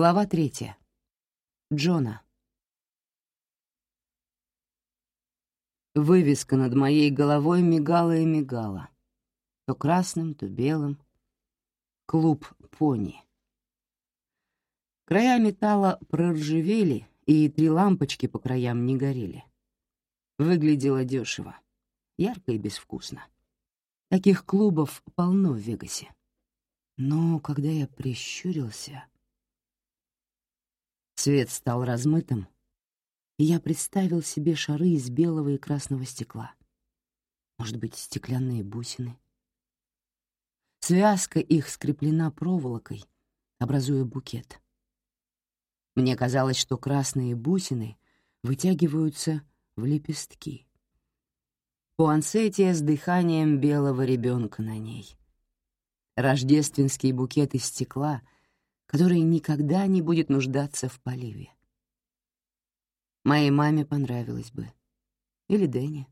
Глава третья. Джона. Вывеска над моей головой мигала и мигала. То красным, то белым. Клуб пони. Края металла проржавели, и три лампочки по краям не горели. Выглядело дешево, ярко и безвкусно. Таких клубов полно в Вегасе. Но когда я прищурился... Свет стал размытым, и я представил себе шары из белого и красного стекла. Может быть, стеклянные бусины. Связка их скреплена проволокой, образуя букет. Мне казалось, что красные бусины вытягиваются в лепестки. Пуансетия с дыханием белого ребенка на ней. Рождественский букет из стекла — который никогда не будет нуждаться в поливе. Моей маме понравилось бы. Или Дэнни.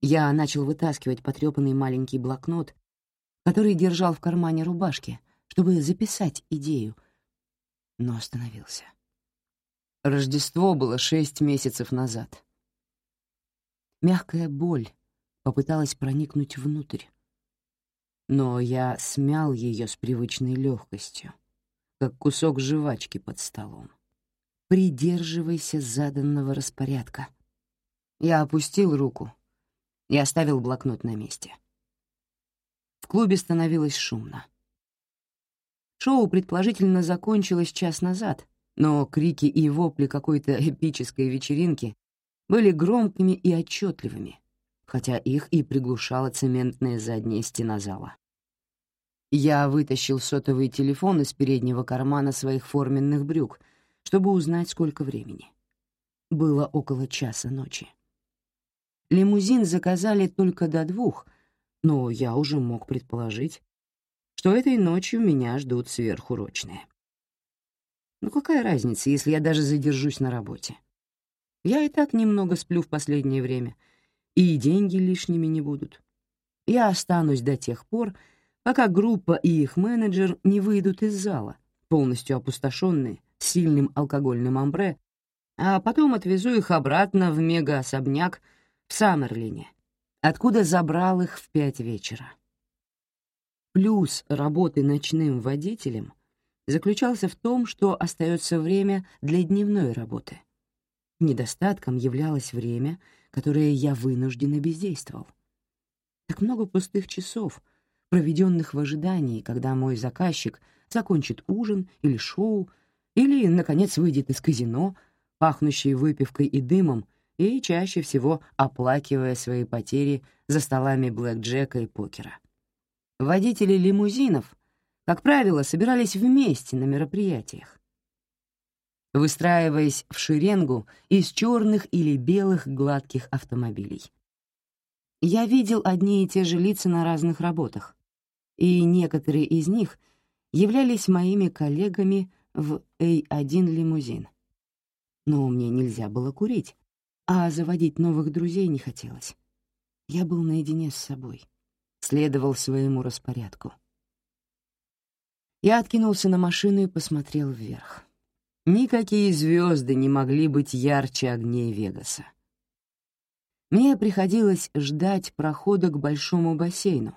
Я начал вытаскивать потрепанный маленький блокнот, который держал в кармане рубашки, чтобы записать идею, но остановился. Рождество было шесть месяцев назад. Мягкая боль попыталась проникнуть внутрь, но я смял ее с привычной легкостью, как кусок жвачки под столом. Придерживайся заданного распорядка. Я опустил руку и оставил блокнот на месте. В клубе становилось шумно. Шоу предположительно закончилось час назад, но крики и вопли какой-то эпической вечеринки были громкими и отчетливыми, хотя их и приглушала цементная задняя стена зала. Я вытащил сотовый телефон из переднего кармана своих форменных брюк, чтобы узнать, сколько времени. Было около часа ночи. Лимузин заказали только до двух, но я уже мог предположить, что этой ночью меня ждут сверхурочные. Ну какая разница, если я даже задержусь на работе? Я и так немного сплю в последнее время, и деньги лишними не будут. Я останусь до тех пор, пока группа и их менеджер не выйдут из зала, полностью опустошенные, сильным алкогольным амбре, а потом отвезу их обратно в мега-особняк в Саммерлине, откуда забрал их в пять вечера. Плюс работы ночным водителем заключался в том, что остается время для дневной работы. Недостатком являлось время, которое я вынужденно бездействовал. Так много пустых часов — проведенных в ожидании, когда мой заказчик закончит ужин или шоу, или, наконец, выйдет из казино, пахнущей выпивкой и дымом, и чаще всего оплакивая свои потери за столами блэкджека и покера. Водители лимузинов, как правило, собирались вместе на мероприятиях, выстраиваясь в шеренгу из черных или белых гладких автомобилей. Я видел одни и те же лица на разных работах, и некоторые из них являлись моими коллегами в A1 лимузин. Но мне нельзя было курить, а заводить новых друзей не хотелось. Я был наедине с собой, следовал своему распорядку. Я откинулся на машину и посмотрел вверх. Никакие звезды не могли быть ярче огней Вегаса. Мне приходилось ждать прохода к большому бассейну,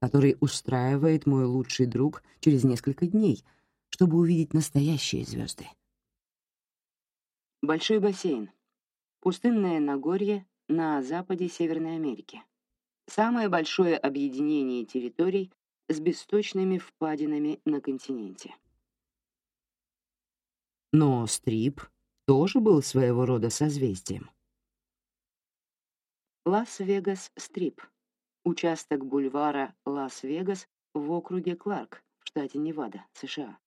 который устраивает мой лучший друг через несколько дней, чтобы увидеть настоящие звезды. Большой бассейн. Пустынное Нагорье на западе Северной Америки. Самое большое объединение территорий с бессточными впадинами на континенте. Но Стрип тоже был своего рода созвездием. Лас-Вегас-Стрип — участок бульвара Лас-Вегас в округе Кларк в штате Невада, США.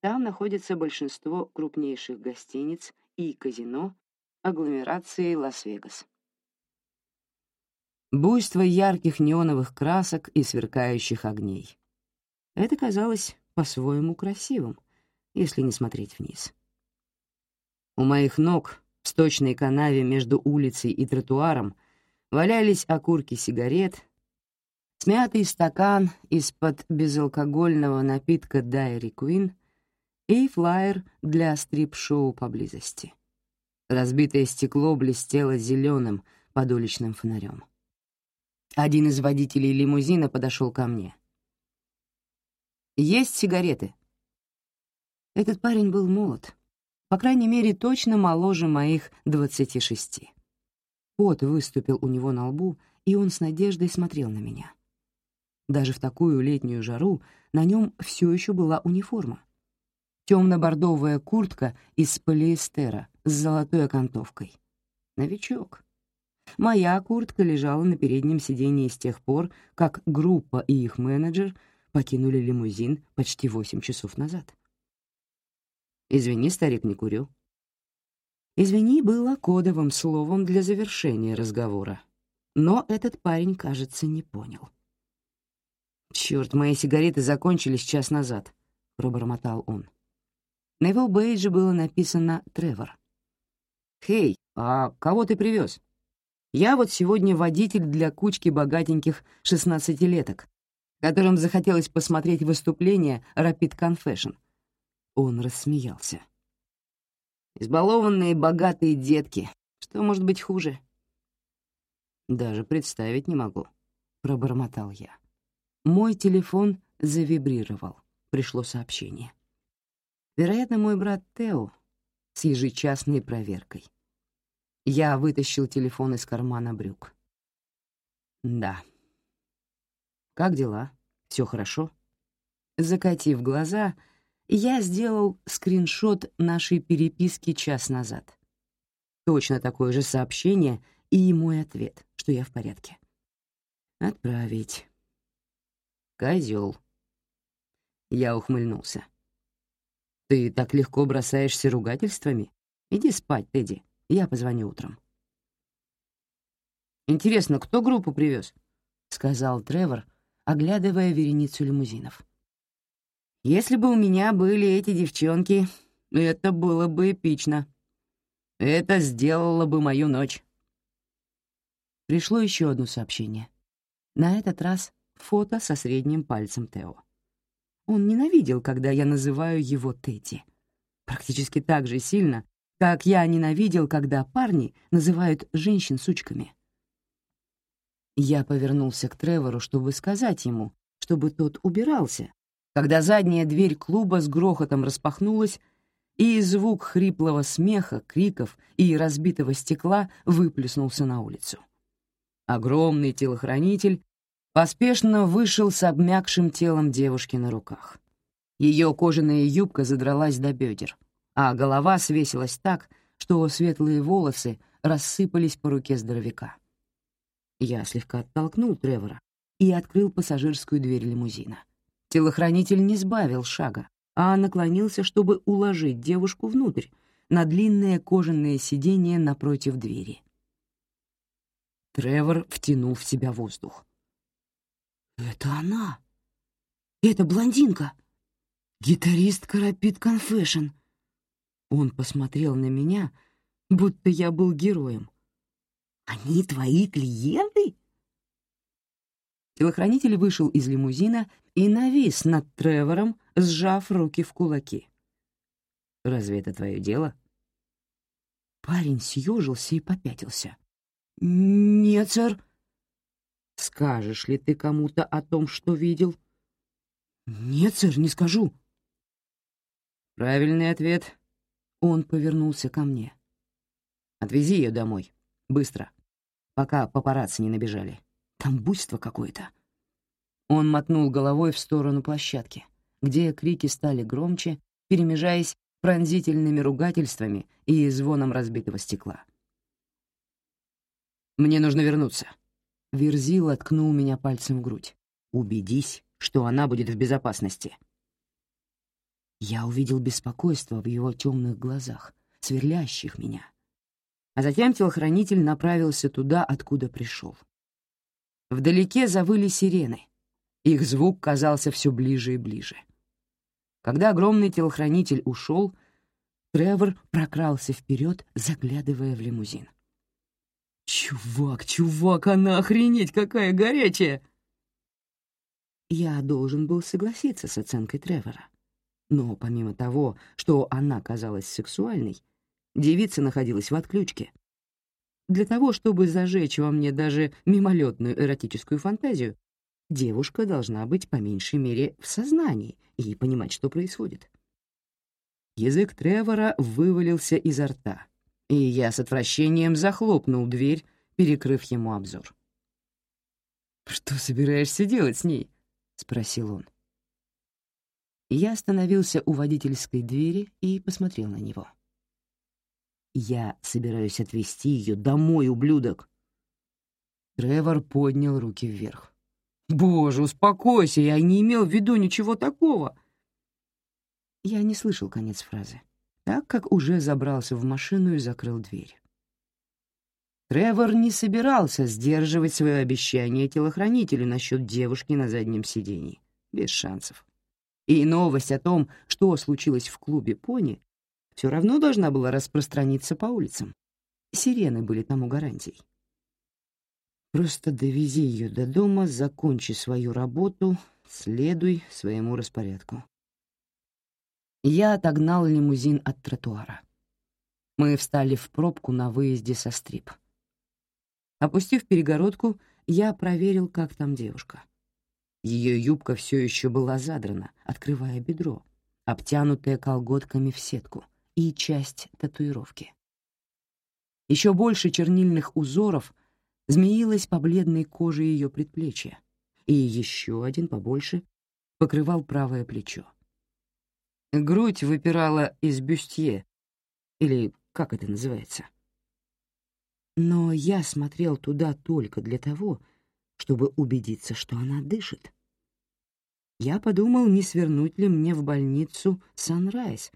Там находится большинство крупнейших гостиниц и казино агломерации Лас-Вегас. Буйство ярких неоновых красок и сверкающих огней. Это казалось по-своему красивым, если не смотреть вниз. У моих ног в сточной канаве между улицей и тротуаром валялись окурки сигарет, смятый стакан из-под безалкогольного напитка Дайри Queen и флаер для стрип-шоу поблизости. Разбитое стекло блестело зеленым под уличным фонарем. Один из водителей лимузина подошел ко мне. «Есть сигареты?» Этот парень был молод, по крайней мере, точно моложе моих двадцати шести. Пот выступил у него на лбу, и он с надеждой смотрел на меня. Даже в такую летнюю жару на нем все еще была униформа. Темно-бордовая куртка из полиэстера с золотой окантовкой. Новичок. Моя куртка лежала на переднем сиденье с тех пор, как группа и их менеджер покинули лимузин почти восемь часов назад. «Извини, старик, не курю». «Извини» было кодовым словом для завершения разговора, но этот парень, кажется, не понял. «Чёрт, мои сигареты закончились час назад», — пробормотал он. На его бейджи было написано «Тревор». «Хей, а кого ты привез? Я вот сегодня водитель для кучки богатеньких шестнадцатилеток, которым захотелось посмотреть выступление Rapid Confession». Он рассмеялся. «Избалованные богатые детки. Что может быть хуже?» «Даже представить не могу», — пробормотал я. Мой телефон завибрировал. Пришло сообщение. Вероятно, мой брат Тео с ежечасной проверкой. Я вытащил телефон из кармана брюк. Да. Как дела? Все хорошо? Закатив глаза, я сделал скриншот нашей переписки час назад. Точно такое же сообщение и мой ответ, что я в порядке. Отправить. Козел. Я ухмыльнулся. Ты так легко бросаешься ругательствами? Иди спать, Тедди. Я позвоню утром. Интересно, кто группу привез? сказал Тревор, оглядывая вереницу лимузинов. Если бы у меня были эти девчонки, это было бы эпично. Это сделало бы мою ночь. Пришло еще одно сообщение. На этот раз фото со средним пальцем Тео. Он ненавидел, когда я называю его Тедди. Практически так же сильно, как я ненавидел, когда парни называют женщин сучками. Я повернулся к Тревору, чтобы сказать ему, чтобы тот убирался, когда задняя дверь клуба с грохотом распахнулась, и звук хриплого смеха, криков и разбитого стекла выплеснулся на улицу. Огромный телохранитель поспешно вышел с обмякшим телом девушки на руках. Ее кожаная юбка задралась до бедер, а голова свесилась так, что светлые волосы рассыпались по руке здоровяка. Я слегка оттолкнул Тревора и открыл пассажирскую дверь лимузина. Телохранитель не сбавил шага, а наклонился, чтобы уложить девушку внутрь, на длинное кожаное сиденье напротив двери. Тревор втянул в себя воздух. Это она. Это блондинка. Гитаристка Rapid Confession. Он посмотрел на меня, будто я был героем. Они твои клиенты? Телохранитель вышел из лимузина и навис над Тревором, сжав руки в кулаки. «Разве это твое дело?» Парень съежился и попятился. «Нет, сэр», Скажешь ли ты кому-то о том, что видел? Нет, сэр, не скажу. Правильный ответ. Он повернулся ко мне. Отвези ее домой. Быстро. Пока папарацци не набежали. Там буйство какое-то. Он мотнул головой в сторону площадки, где крики стали громче, перемежаясь пронзительными ругательствами и звоном разбитого стекла. «Мне нужно вернуться», Верзил откнул меня пальцем в грудь. «Убедись, что она будет в безопасности». Я увидел беспокойство в его темных глазах, сверлящих меня. А затем телохранитель направился туда, откуда пришел. Вдалеке завыли сирены. Их звук казался все ближе и ближе. Когда огромный телохранитель ушел, Тревор прокрался вперед, заглядывая в лимузин. «Чувак, чувак, она охренеть какая горячая!» Я должен был согласиться с оценкой Тревора. Но помимо того, что она казалась сексуальной, девица находилась в отключке. Для того, чтобы зажечь во мне даже мимолетную эротическую фантазию, девушка должна быть по меньшей мере в сознании и понимать, что происходит. Язык Тревора вывалился изо рта, и я с отвращением захлопнул дверь, перекрыв ему обзор. «Что собираешься делать с ней?» — спросил он. Я остановился у водительской двери и посмотрел на него. «Я собираюсь отвезти ее домой, ублюдок!» Тревор поднял руки вверх. «Боже, успокойся, я не имел в виду ничего такого!» Я не слышал конец фразы, так как уже забрался в машину и закрыл дверь. Тревор не собирался сдерживать свое обещание телохранителю насчет девушки на заднем сидении. Без шансов. И новость о том, что случилось в клубе «Пони», все равно должна была распространиться по улицам. Сирены были тому гарантией. Просто довези ее до дома, закончи свою работу, следуй своему распорядку. Я отогнал лимузин от тротуара. Мы встали в пробку на выезде со стрип. Опустив перегородку, я проверил, как там девушка. Ее юбка все еще была задрана, открывая бедро, обтянутая колготками в сетку, и часть татуировки. Еще больше чернильных узоров змеилось по бледной коже ее предплечья, и еще один побольше покрывал правое плечо. Грудь выпирала из бюстье, или как это называется. Но я смотрел туда только для того, чтобы убедиться, что она дышит. Я подумал, не свернуть ли мне в больницу Санрайз,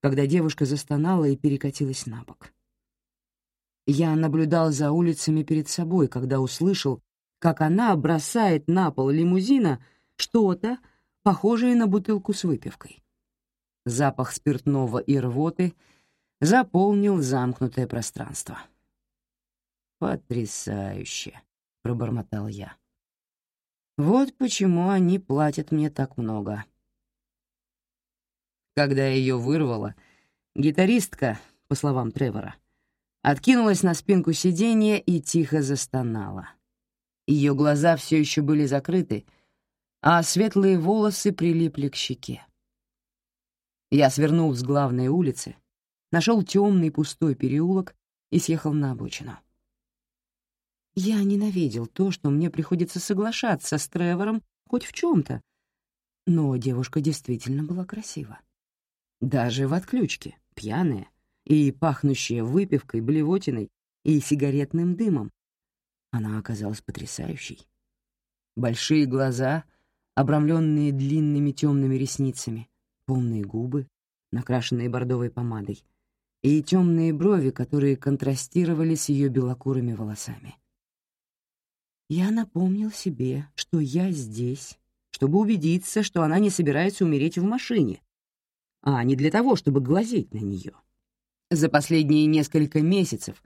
когда девушка застонала и перекатилась на бок. Я наблюдал за улицами перед собой, когда услышал, как она бросает на пол лимузина что-то, похожее на бутылку с выпивкой. Запах спиртного и рвоты заполнил замкнутое пространство. «Потрясающе!» — пробормотал я. «Вот почему они платят мне так много». Когда ее вырвало, гитаристка, по словам Тревора, откинулась на спинку сиденья и тихо застонала. Ее глаза все еще были закрыты, а светлые волосы прилипли к щеке. Я свернул с главной улицы, нашел темный пустой переулок и съехал на обочину. Я ненавидел то, что мне приходится соглашаться с Тревором хоть в чем-то, но девушка действительно была красива. Даже в отключке, пьяная и пахнущая выпивкой, блевотиной и сигаретным дымом. Она оказалась потрясающей. Большие глаза, обрамленные длинными темными ресницами, полные губы, накрашенные бордовой помадой, и темные брови, которые контрастировали с ее белокурыми волосами. Я напомнил себе, что я здесь, чтобы убедиться, что она не собирается умереть в машине, а не для того, чтобы глазеть на нее. За последние несколько месяцев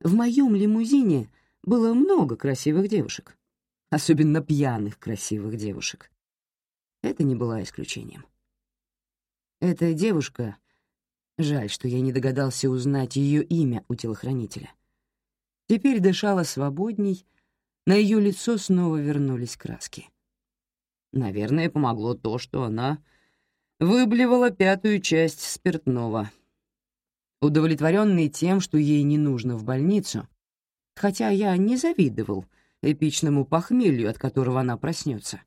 в моем лимузине было много красивых девушек, особенно пьяных красивых девушек. Это не было исключением. Эта девушка... Жаль, что я не догадался узнать ее имя у телохранителя. Теперь дышала свободней на ее лицо снова вернулись краски. Наверное, помогло то, что она выблевала пятую часть спиртного. Удовлетворенный тем, что ей не нужно в больницу, хотя я не завидовал эпичному похмелью, от которого она проснется,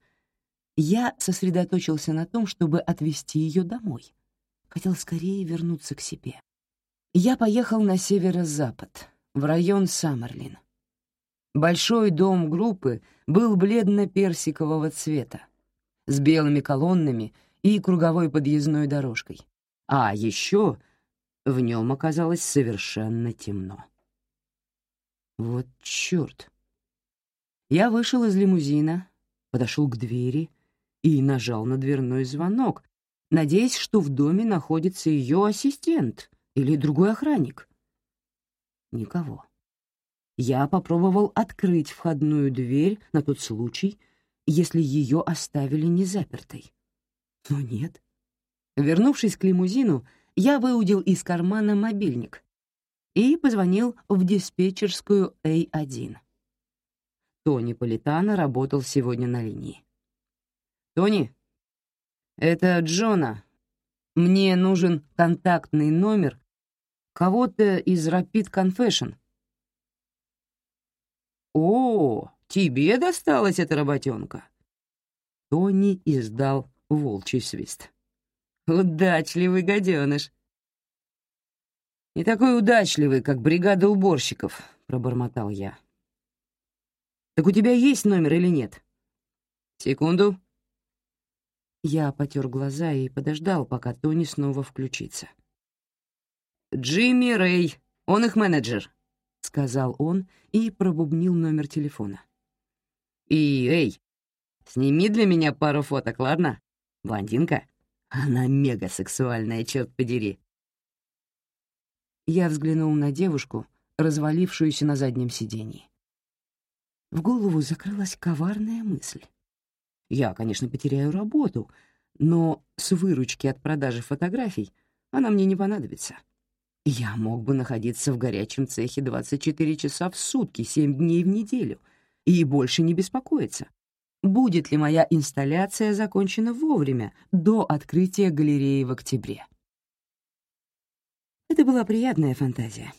я сосредоточился на том, чтобы отвезти ее домой. Хотел скорее вернуться к себе. Я поехал на северо-запад, в район Саммерлин. Большой дом группы был бледно-персикового цвета, с белыми колоннами и круговой подъездной дорожкой. А еще в нем оказалось совершенно темно. Вот черт! Я вышел из лимузина, подошел к двери и нажал на дверной звонок, надеясь, что в доме находится ее ассистент или другой охранник. Никого я попробовал открыть входную дверь на тот случай, если ее оставили незапертой. Но нет, Вернувшись к лимузину, я выудил из кармана мобильник и позвонил в диспетчерскую А1. Тони Политана работал сегодня на линии. «Тони, это Джона. Мне нужен контактный номер кого-то из Rapid Confession». «О, тебе досталась эта работенка?» Тони издал волчий свист. «Удачливый гаденыш!» «Не такой удачливый, как бригада уборщиков», — пробормотал я. «Так у тебя есть номер или нет?» «Секунду». Я потер глаза и подождал, пока Тони снова включится. «Джимми Рэй, он их менеджер», — сказал он и пробубнил номер телефона. «И, эй, сними для меня пару фоток, ладно? Блондинка? Она мега сексуальная, черт подери». Я взглянул на девушку, развалившуюся на заднем сиденье. В голову закрылась коварная мысль. Я, конечно, потеряю работу, но с выручки от продажи фотографий она мне не понадобится. Я мог бы находиться в горячем цехе 24 часа в сутки, 7 дней в неделю, и больше не беспокоиться, будет ли моя инсталляция закончена вовремя, до открытия галереи в октябре. Это была приятная фантазия,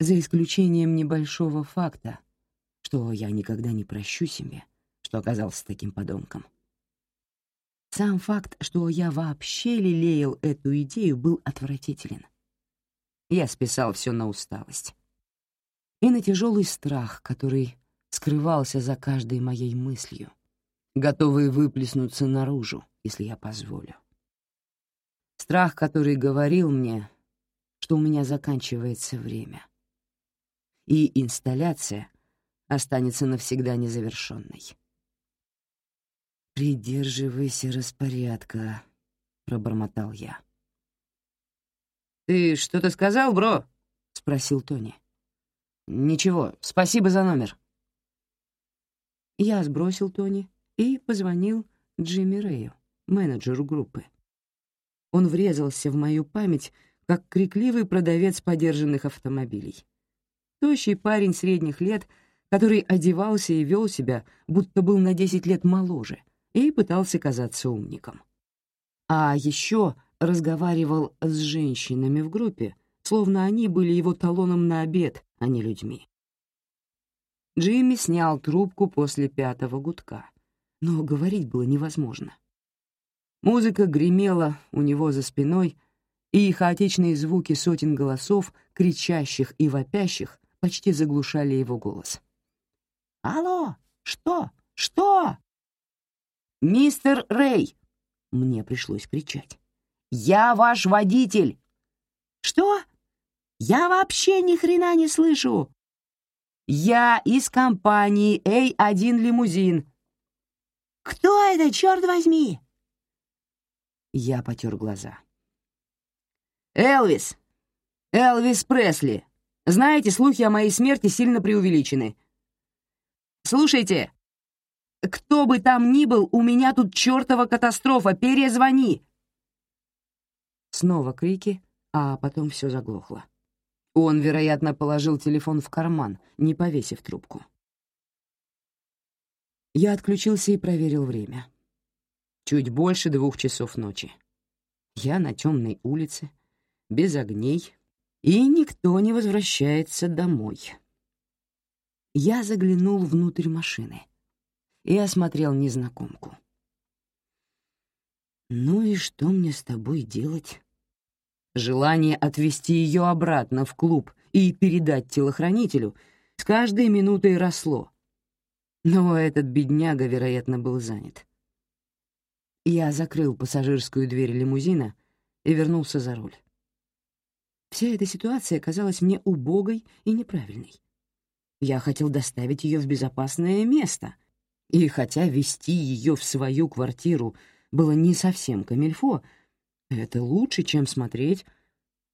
за исключением небольшого факта, что я никогда не прощу себе, что оказался таким подонком. Сам факт, что я вообще лелеял эту идею, был отвратителен. Я списал все на усталость и на тяжелый страх, который скрывался за каждой моей мыслью, готовый выплеснуться наружу, если я позволю. Страх, который говорил мне, что у меня заканчивается время. И инсталляция останется навсегда незавершенной. «Придерживайся распорядка», — пробормотал я. «Ты что-то сказал, бро?» — спросил Тони. «Ничего, спасибо за номер». Я сбросил Тони и позвонил Джимми Рэю, менеджеру группы. Он врезался в мою память, как крикливый продавец подержанных автомобилей. Тощий парень средних лет — который одевался и вел себя, будто был на 10 лет моложе, и пытался казаться умником. А еще разговаривал с женщинами в группе, словно они были его талоном на обед, а не людьми. Джимми снял трубку после пятого гудка, но говорить было невозможно. Музыка гремела у него за спиной, и хаотичные звуки сотен голосов, кричащих и вопящих, почти заглушали его голос. «Алло! Что? Что?» «Мистер Рэй!» — мне пришлось кричать. «Я ваш водитель!» «Что? Я вообще ни хрена не слышу!» «Я из компании A1 лимузин». «Кто это, черт возьми?» Я потер глаза. «Элвис! Элвис Пресли! Знаете, слухи о моей смерти сильно преувеличены. Слушайте, кто бы там ни был, у меня тут чертова катастрофа, перезвони!» Снова крики, а потом все заглохло. Он, вероятно, положил телефон в карман, не повесив трубку. Я отключился и проверил время. Чуть больше двух часов ночи. Я на темной улице, без огней, и никто не возвращается домой. Я заглянул внутрь машины и осмотрел незнакомку. «Ну и что мне с тобой делать?» Желание отвезти ее обратно в клуб и передать телохранителю с каждой минутой росло. Но этот бедняга, вероятно, был занят. Я закрыл пассажирскую дверь лимузина и вернулся за руль. Вся эта ситуация казалась мне убогой и неправильной. Я хотел доставить ее в безопасное место. И хотя вести ее в свою квартиру было не совсем камильфо, это лучше, чем смотреть,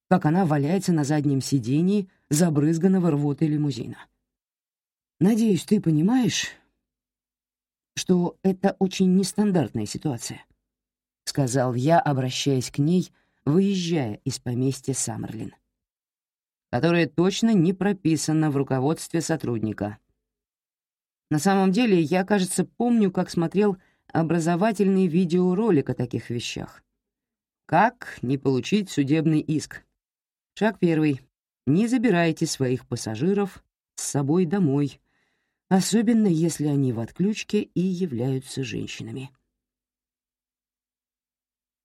как она валяется на заднем сидении забрызганного рвотой лимузина. Надеюсь, ты понимаешь, что это очень нестандартная ситуация. — сказал я, обращаясь к ней, выезжая из поместья Саммерлин. «Которое точно не прописано в руководстве сотрудника. На самом деле, я, кажется, помню, как смотрел образовательный видеоролик о таких вещах. Как не получить судебный иск? Шаг первый. Не забирайте своих пассажиров с собой домой, особенно если они в отключке и являются женщинами.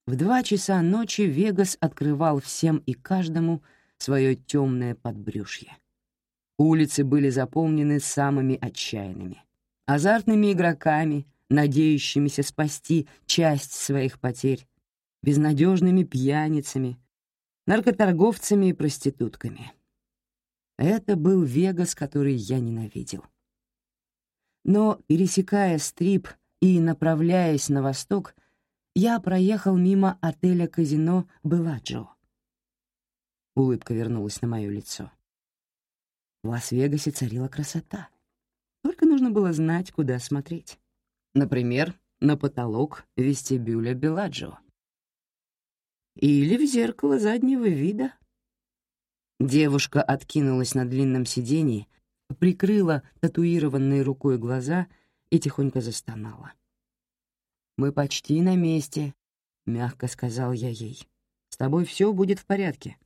В два часа ночи Вегас открывал всем и каждому свое темное подбрюшье. Улицы были заполнены самыми отчаянными, азартными игроками, надеющимися спасти часть своих потерь, безнадежными пьяницами, наркоторговцами и проститутками. Это был Вегас, который я ненавидел. Но, пересекая стрип и направляясь на восток, я проехал мимо отеля-казино «Беладжо». Улыбка вернулась на мое лицо. В Лас-Вегасе царила красота. Только нужно было знать, куда смотреть. Например, на потолок вестибюля Беладжо. Или в зеркало заднего вида. Девушка откинулась на длинном сиденье, прикрыла татуированной рукой глаза и тихонько застонала. «Мы почти на месте», — мягко сказал я ей. «С тобой все будет в порядке».